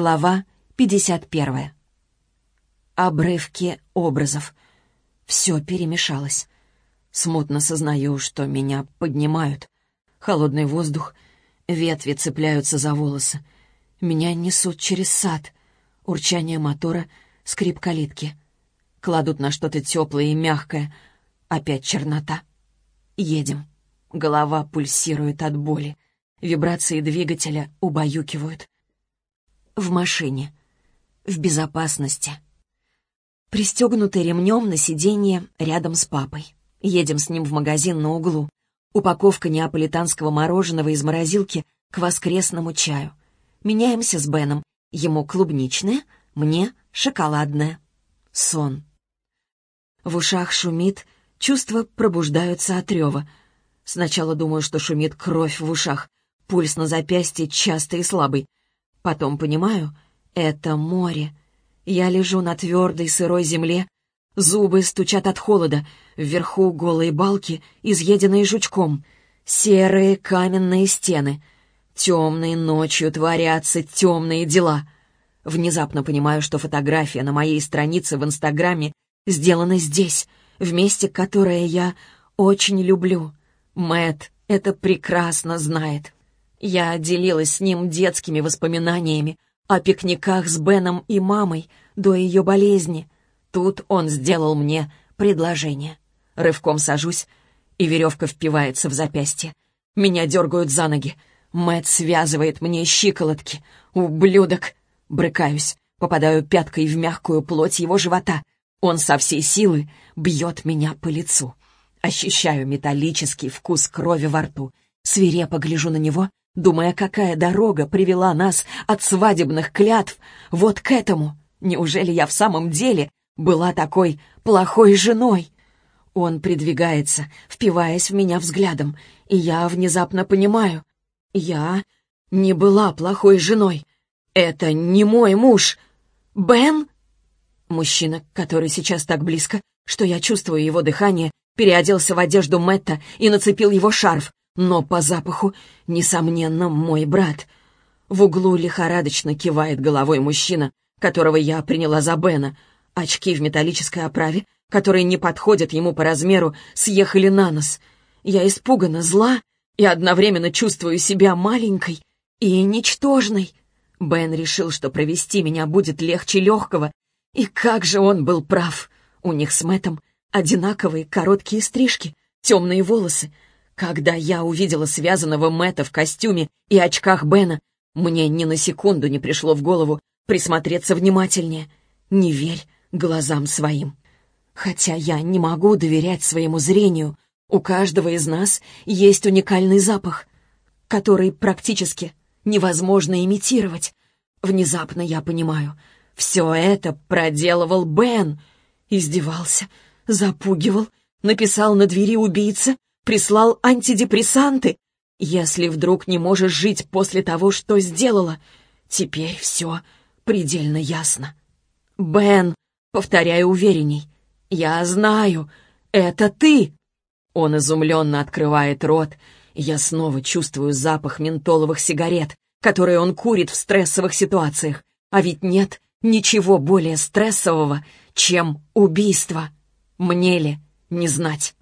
Глава 51. Обрывки образов. Все перемешалось. Смутно сознаю, что меня поднимают. Холодный воздух, ветви цепляются за волосы. Меня несут через сад. Урчание мотора, скрип калитки. Кладут на что-то теплое и мягкое. Опять чернота. Едем. Голова пульсирует от боли. Вибрации двигателя убаюкивают. В машине. В безопасности. Пристегнутый ремнем на сиденье рядом с папой. Едем с ним в магазин на углу. Упаковка неаполитанского мороженого из морозилки к воскресному чаю. Меняемся с Беном. Ему клубничное, мне шоколадное. Сон. В ушах шумит, чувства пробуждаются от рева. Сначала думаю, что шумит кровь в ушах, пульс на запястье частый и слабый. Потом понимаю, это море. Я лежу на твердой сырой земле, зубы стучат от холода, вверху голые балки, изъеденные жучком, серые каменные стены. Темные ночью творятся темные дела. Внезапно понимаю, что фотография на моей странице в Инстаграме сделана здесь, в месте, которое я очень люблю. Мэт это прекрасно знает. Я делилась с ним детскими воспоминаниями о пикниках с Беном и мамой до ее болезни. Тут он сделал мне предложение. Рывком сажусь, и веревка впивается в запястье. Меня дергают за ноги. Мэт связывает мне щиколотки. Ублюдок! Брыкаюсь, попадаю пяткой в мягкую плоть его живота. Он со всей силы бьет меня по лицу. Ощущаю металлический вкус крови во рту. Свирепо гляжу на него думая, какая дорога привела нас от свадебных клятв вот к этому. Неужели я в самом деле была такой плохой женой? Он придвигается, впиваясь в меня взглядом, и я внезапно понимаю. Я не была плохой женой. Это не мой муж. Бен? Мужчина, который сейчас так близко, что я чувствую его дыхание, переоделся в одежду Мэтта и нацепил его шарф, но по запаху, несомненно, мой брат. В углу лихорадочно кивает головой мужчина, которого я приняла за Бена. Очки в металлической оправе, которые не подходят ему по размеру, съехали на нос. Я испугана, зла и одновременно чувствую себя маленькой и ничтожной. Бен решил, что провести меня будет легче легкого. И как же он был прав. У них с Мэттом одинаковые короткие стрижки, темные волосы, когда я увидела связанного Мэтта в костюме и очках Бена, мне ни на секунду не пришло в голову присмотреться внимательнее. Не верь глазам своим. Хотя я не могу доверять своему зрению, у каждого из нас есть уникальный запах, который практически невозможно имитировать. Внезапно я понимаю, все это проделывал Бен. Издевался, запугивал, написал на двери убийца, прислал антидепрессанты. Если вдруг не можешь жить после того, что сделала, теперь все предельно ясно. Бен, повторяю уверенней, я знаю, это ты. Он изумленно открывает рот, я снова чувствую запах ментоловых сигарет, которые он курит в стрессовых ситуациях. А ведь нет ничего более стрессового, чем убийство. Мне ли не знать?